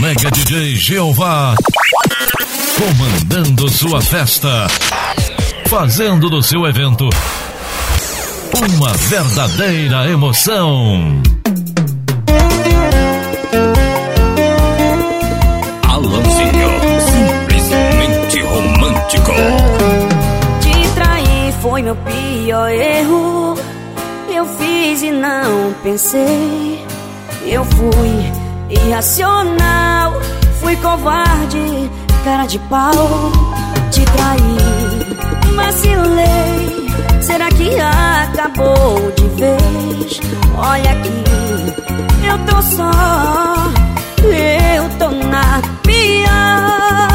Mega DJ Jeová comandando sua festa, fazendo do seu evento uma verdadeira emoção. Alanzinho, simplesmente romântico. Te trair foi meu pior erro. Eu fiz e não pensei. Eu fui irracional, fui covarde, cara de pau. Te traí, vacilei. Será que acabou de vez? Olha aqui, eu tô só, eu tô na pior.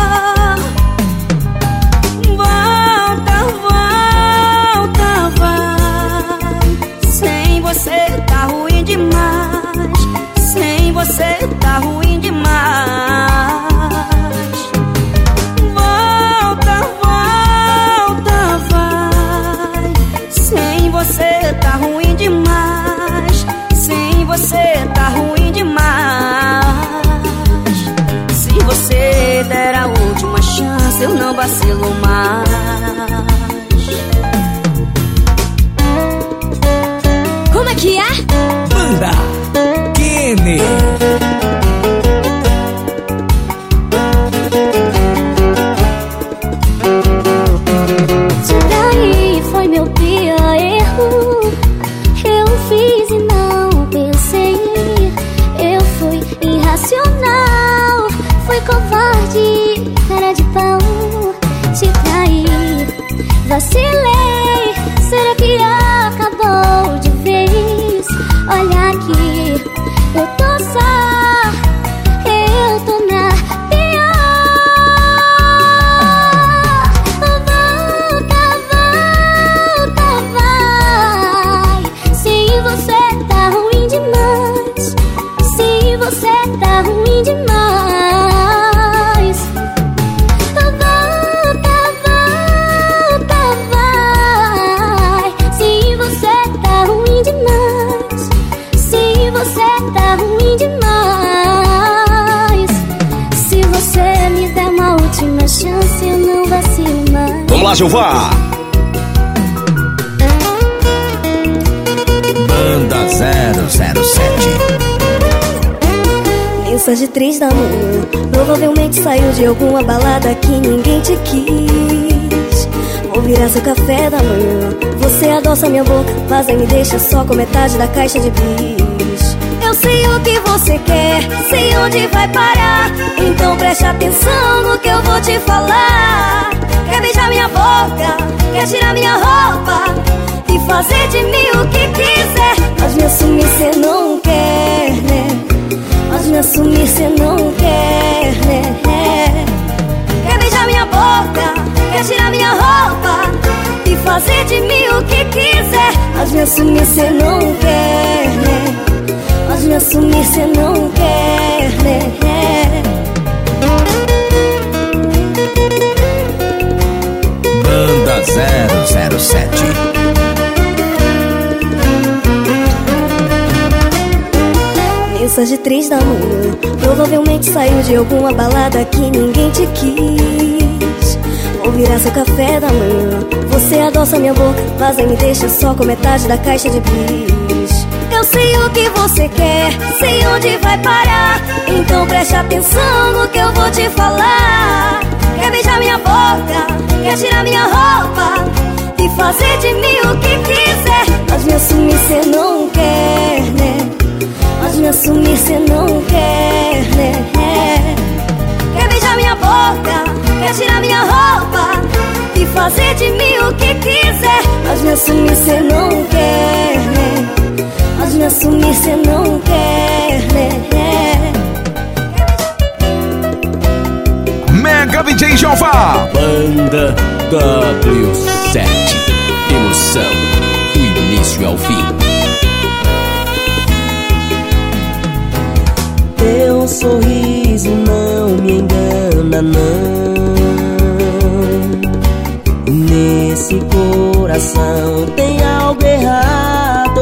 Três da manhã Provavelmente saiu de alguma balada que ninguém te quis. Vou virar seu café da manhã. Você adoça minha boca Mas aí me deixa só com metade da caixa de bis. Eu sei o que você quer Sei onde vai parar. Então preste atenção no que eu vou te falar. Quer beijar minha boca Quer tirar minha roupa E fazer de mim o que quiser. Mas me assumir cê não quer, né? Mas me assumir cê não quer, né? Quer beijar minha boca, quer tirar minha roupa E fazer de mim o que quiser Mas me assumir cê não quer, né? Mas me assumir cê não quer, né? Banda 007. Mensagem três da manhã. Provavelmente saiu de alguma balada que ninguém te quis. Vou virar seu café da manhã. Você adoça minha boca Mas aí me deixa só com metade da caixa de bis. Eu sei o que você quer Sei onde vai parar. Então preste atenção no que eu vou te falar. Quer beijar minha boca Quer tirar minha roupa E fazer de mim o que quiser. Mas me assumir cê não quer, né? Mas me assumir cê não quer, né? Quer beijar minha boca, quer tirar minha roupa E fazer de mim o que quiser Mas me assumir cê não quer, né? Mas me assumir cê não quer, né? Mega DJ Jeová. Banda W7. Emoção do início ao fim. Teu sorriso não me engana, não. Nesse coração tem algo errado.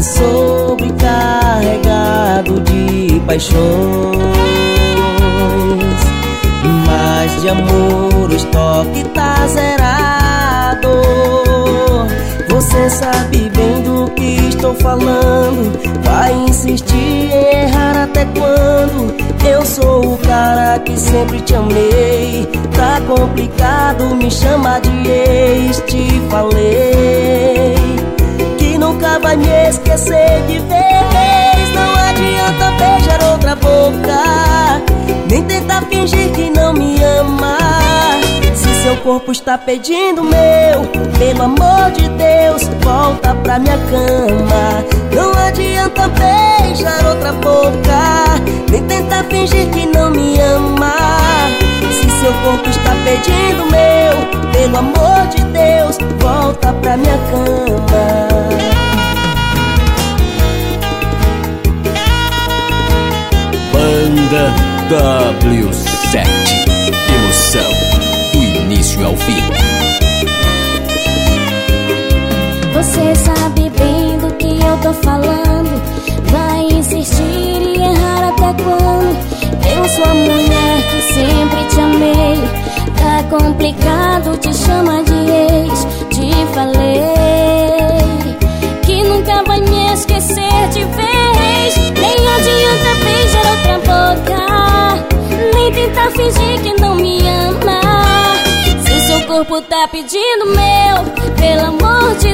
Sobrecarregado de paixões. Mas de amor o estoque tá zerado. Você sabe estou falando. Vai insistir em errar até quando? Eu sou o cara que sempre te amei. Tá complicado me chamar de ex. Te falei que nunca vai me esquecer de vez. Não adianta beijar outra boca, nem tentar fingir que não me ama. Se seu corpo está pedindo meu, pelo amor de Deus, volta pra minha cama. Não adianta beijar outra boca, nem tentar fingir que não me ama. Se seu corpo está pedindo meu, pelo amor de Deus, volta pra minha cama. Banda W7 ao fim. Você sabe bem do que eu tô falando. Vai insistir e errar até quando? Eu sou a mulher que sempre te amei. Tá complicado, te chama de ex. Te falei que nunca vai me esquecer de vez. Nem adianta beijar outra boca, nem tentar fingir que não me ama. Corpo tá pedindo meu, pelo amor de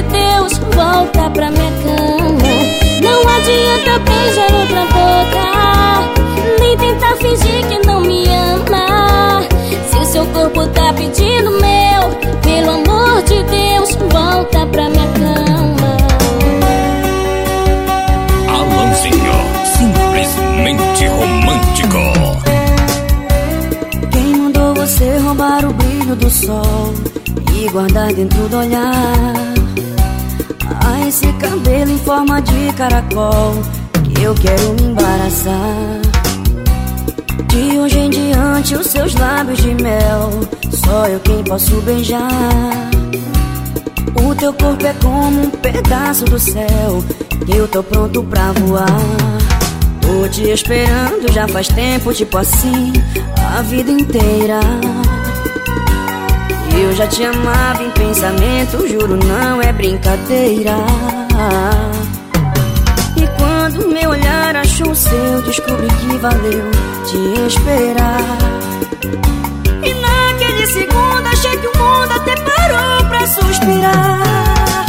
guardar dentro do olhar? Ah, esse cabelo em forma de caracol que eu quero me embaraçar. De hoje em diante, os seus lábios de mel, só eu quem posso beijar. O teu corpo é como um pedaço do céu, que eu tô pronto pra voar. Tô te esperando já faz tempo, tipo assim, a vida inteira. Eu já te amava em pensamento, juro, não é brincadeira. E quando meu olhar achou o seu, descobri que valeu te esperar. E naquele segundo achei que o mundo até parou pra suspirar.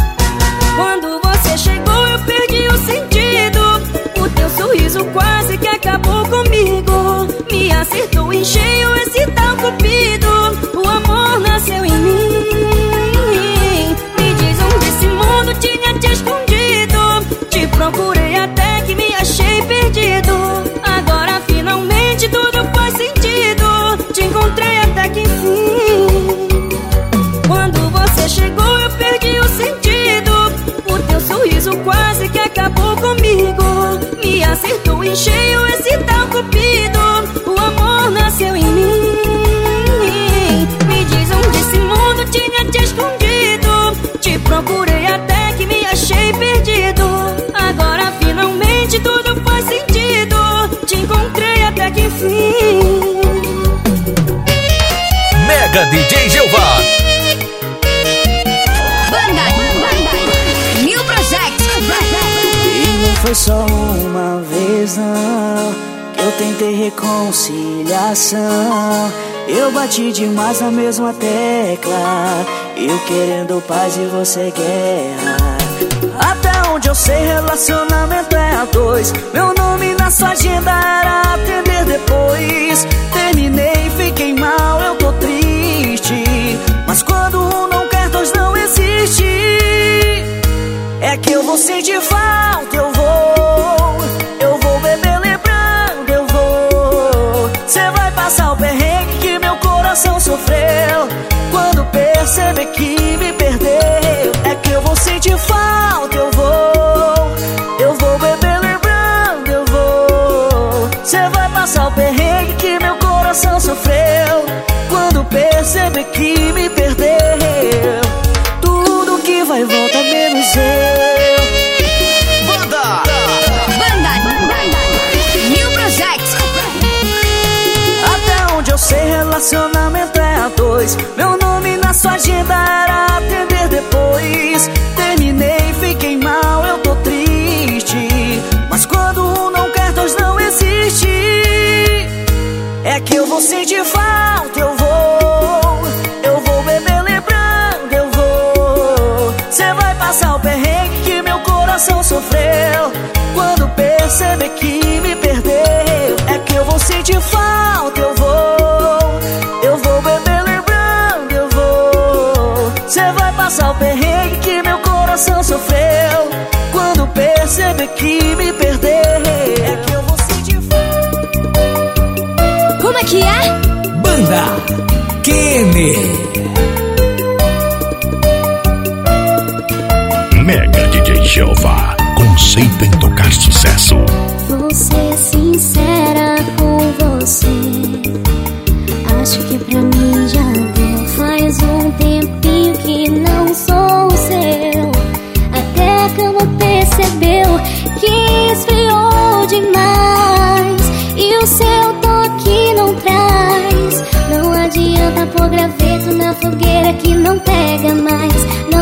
Quando você chegou, eu perdi o sentido. Sorriso quase que acabou comigo. Me acertou em cheio esse tal cupido. O amor nasceu em mim. Me diz onde esse mundo tinha te escondido. Te procurei até que me achei perdido. Agora finalmente tudo faz sentido. Te encontrei até que enfim. Quando você chegou, acertou em cheio esse tal cupido. O amor nasceu em mim. Me diz onde esse mundo tinha te escondido. Te procurei até que me achei perdido. Agora finalmente tudo faz sentido. Te encontrei até que enfim. Mega DJ Jeová. New Project. E não foi só uma Que eu tentei reconciliação. Eu bati demais na mesma tecla Eu querendo paz e você guerra. Até onde eu sei relacionamento é a dois. Meu nome na sua agenda era atender depois. Terminei, fiquei mal, eu tô triste. Mas quando um não quer, dois não existe. É que eu vou sentir falta, eu vou. perceber que me perdeu É que eu vou sentir falta, eu vou Eu vou beber lembrando, eu vou Você vai passar o perrengue que meu coração sofreu Quando perceber que me perdeu Tudo que vai volta menos eu Banda! Banda! Banda! New Project! Até onde eu sei relacionamento é a dois Meu era atender depois. Terminei, fiquei mal, eu tô triste. Mas quando um não quer, dois não existe. É que eu vou sentir falta, eu vou. Eu vou beber lembrando, eu vou. Cê vai passar o perrengue que meu coração sofreu. Quando perceber que me perdeu É que eu vou sentir falta, eu vou coração sofreu Quando perceber que me perdeu É que eu vou sentir falta Como é que é? Banda Kenny. Mega DJ Jeová. Conceito em tocar sucesso. Vou ser sincera pôr graveto na fogueira que não pega mais. Não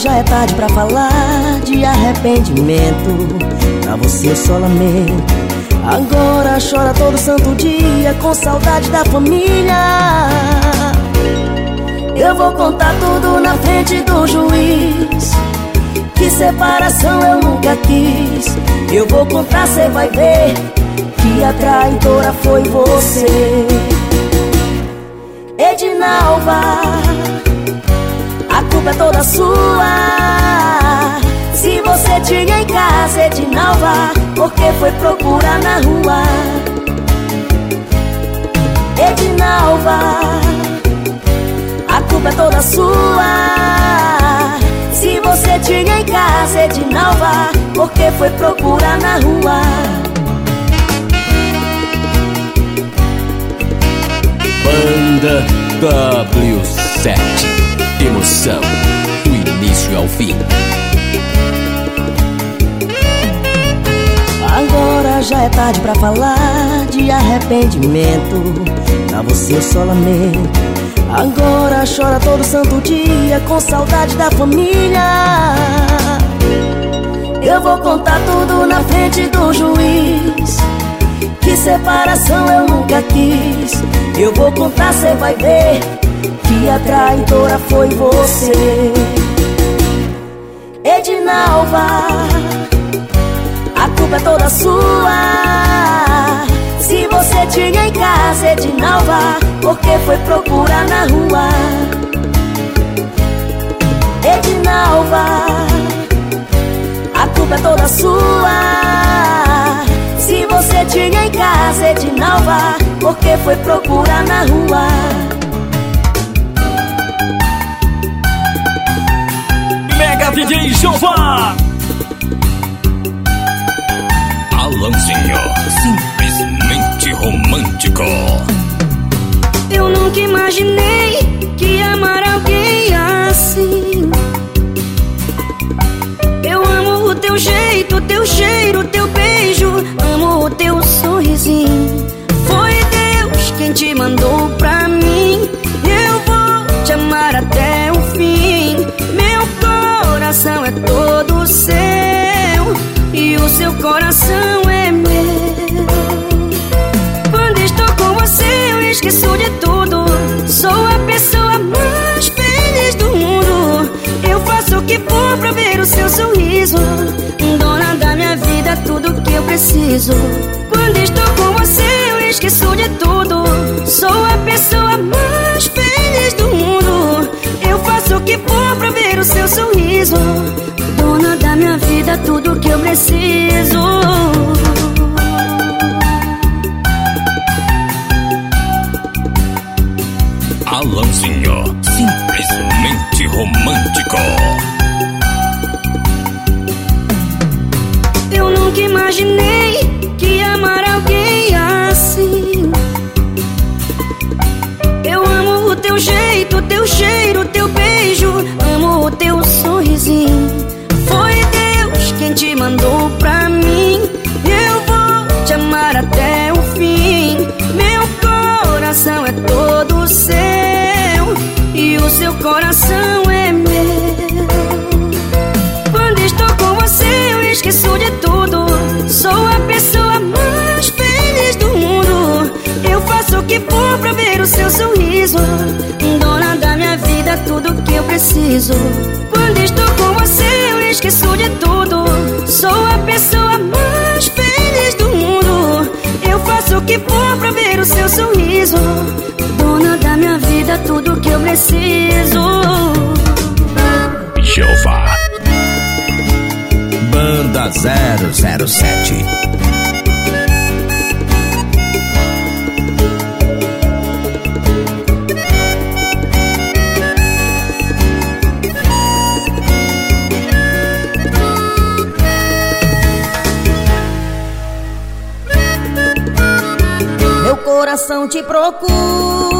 já é tarde pra falar de arrependimento. Pra você eu só lamento. Agora chora todo santo dia com saudade da família. Eu vou contar tudo na frente do juiz. Que separação eu nunca quis. Eu vou contar, cê vai ver. Que a traidora foi você. Edinalva. Culpa é toda sua. Se você tinha em casa, Edinalva, porque foi procurar na rua? Edinalva, a culpa é toda sua. Se você tinha em casa, Edinalva, porque foi procurar na rua? Banda W7. Emoção do início ao fim. Agora já é tarde pra falar de arrependimento. Pra você eu só lamento. Agora chora todo santo dia com saudade da família. Eu vou contar tudo na frente do juiz. Que separação eu nunca quis. Eu vou contar, cê vai ver. Que a traidora foi você. Edinalva. A culpa é toda sua. Se você tinha em casa, Edinalva, porque foi procurar na rua? Edinalva, a culpa é toda sua. Se você tinha em casa, Edinalva, porque foi procurar na rua? DJ. Alanzinho, simplesmente romântico. Eu nunca imaginei que amar alguém assim. Eu amo o teu jeito, teu cheiro, teu beijo. Amo o teu sorrisinho. Foi Deus quem te mandou pra mim. Eu vou te amar até seu coração é meu. Quando estou com você, eu esqueço de tudo. Sou a pessoa mais feliz do mundo. Eu faço o que for pra ver o seu sorriso. Dona da minha vida, tudo que eu preciso. Quando estou com você, eu esqueço de tudo. Sou a pessoa mais feliz do mundo. Eu faço o que for pra ver o seu sorriso. Dona da minha vida, tudo que eu preciso. Alanzinho, simplesmente romântico. Eu nunca imaginei que amar alguém assim. Eu amo o teu jeito, teu cheiro, teu beijo. Amo o teu sorrisinho. Seu coração é meu. Quando estou com você, eu esqueço de tudo. Sou a pessoa mais feliz do mundo. Eu faço o que for pra ver o seu sorriso. Dona da minha vida, tudo que eu preciso. Quando estou com você, eu esqueço de tudo. Sou a pessoa mais feliz do mundo. Eu faço o que for pra ver o seu sorriso. Minha vida, tudo que eu preciso. Jeová, Banda 007. Meu coração te procura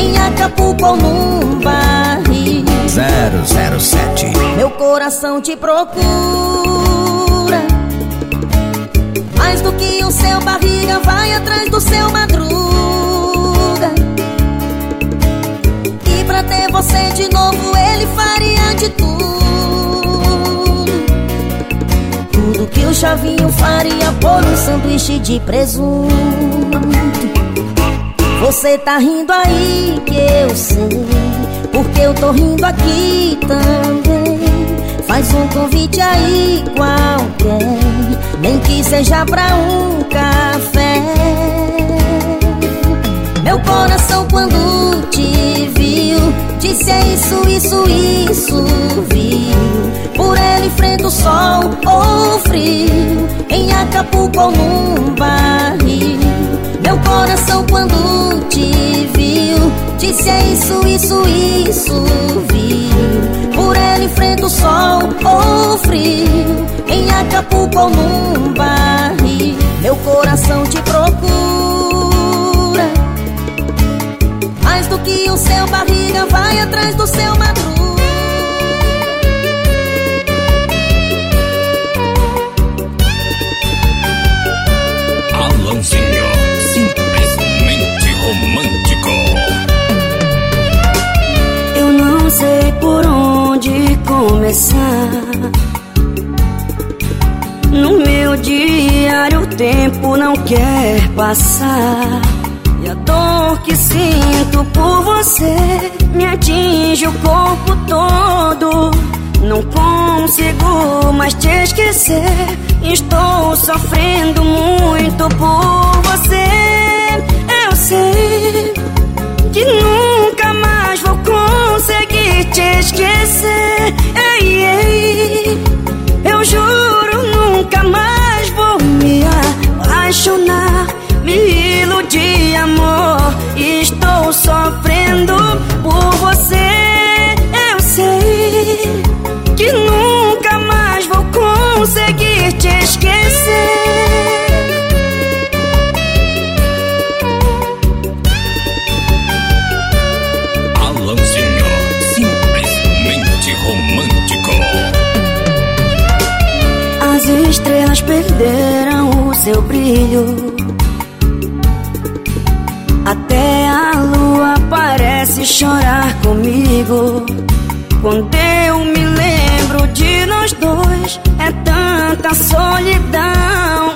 Em Acapulco ou num barril. 007. meu coração te procura. Mais do que o seu barriga Vai atrás do seu madruga. E pra ter você de novo Ele faria de tudo. Tudo que o chavinho faria Por um sanduíche de presunto você tá rindo aí que eu sei Porque eu tô rindo aqui também. Faz um convite aí qualquer Nem que seja pra um café. Meu coração quando te viu Disse é isso, isso, isso Viu? Por ele enfrenta o sol ou frio Em Acapulco ou num barril. Meu coração quando Disse é isso, isso, isso Viu? Por ele enfrenta o sol ou frio Em Acapulco ou num barril Meu coração te procura. Mais do que o seu barriga Vai atrás do seu madruga começar. No meu diário o tempo não quer passar. E a dor que sinto por você me atinge o corpo todo. Não consigo mais te esquecer. Estou sofrendo muito seu brilho. Até a lua parece chorar comigo. Quando eu me lembro de nós dois, é tanta solidão.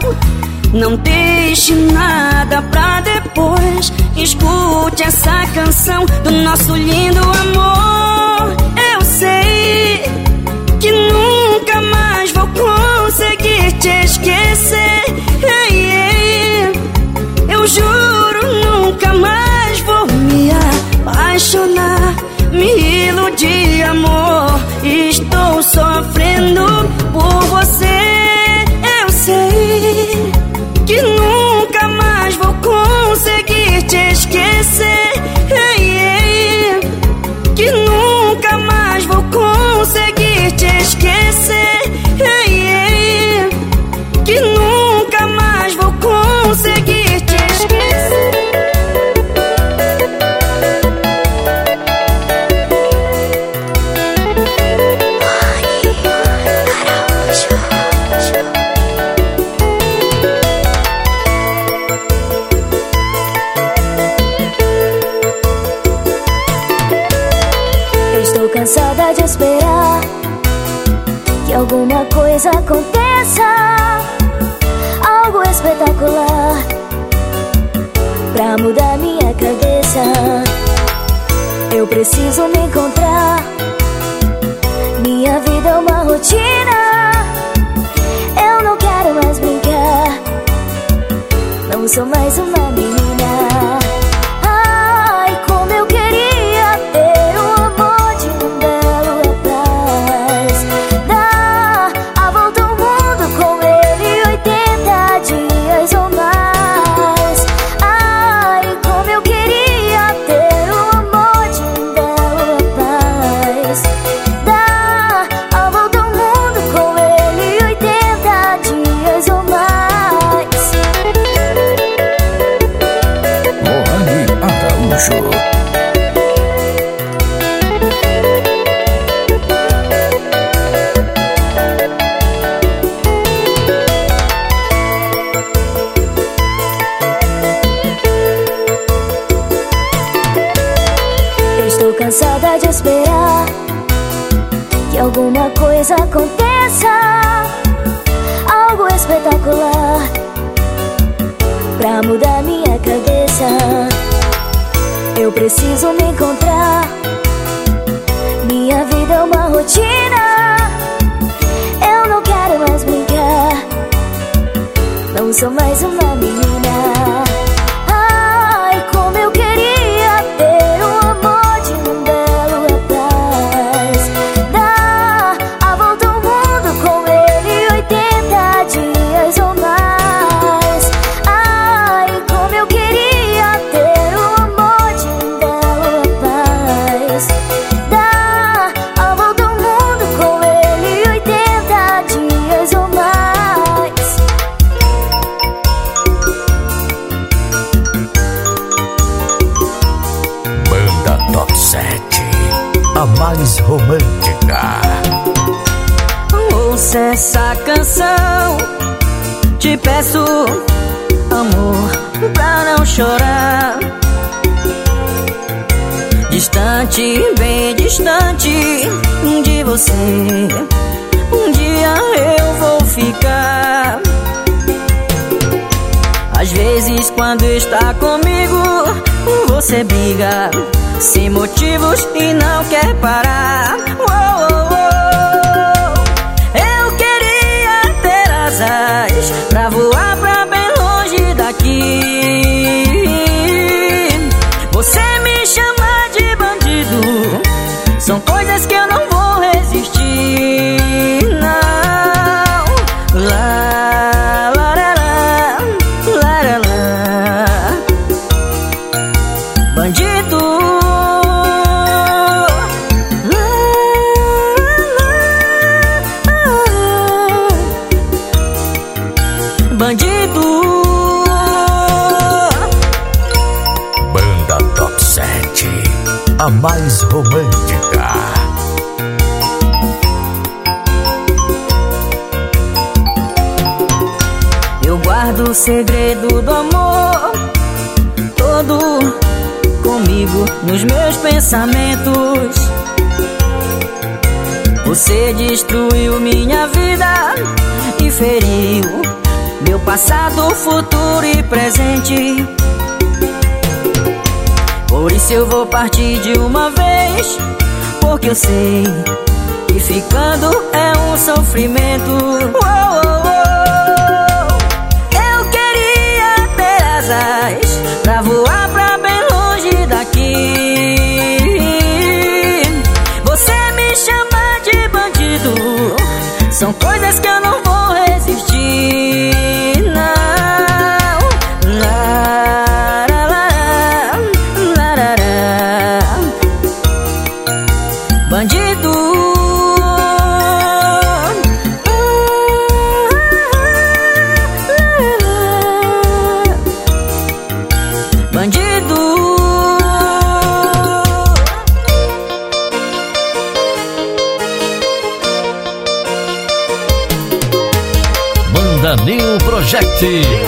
Não deixe nada pra depois. Escute essa canção do nosso lindo amor. Eu sei que nunca mais vou conseguir te esquecer. Eu juro, nunca mais vou me apaixonar. Me iludir, amor. Estou sofrendo por você. Aconteça, algo espetacular pra mudar minha cabeça. Eu preciso me encontrar. Minha vida é uma rotina. Eu não quero mais brincar. Não sou mais uma Um dia eu vou ficar. Às vezes, quando está comigo, você briga sem motivos e não quer parar. Uou, uou, uou. Eu queria ter asas pra voar pra bem longe daqui. Você me chama de bandido, são coisas que guardo o segredo do amor todo comigo nos meus pensamentos. Você destruiu minha vida e feriu meu passado, futuro e presente. Por isso eu vou partir de uma vez, porque eu sei que ficando é um sofrimento. Uou, uou, uou. asas Pra voar pra bem longe daqui. Você me chama de bandido. São coisas que eu não vou resistir. Sim.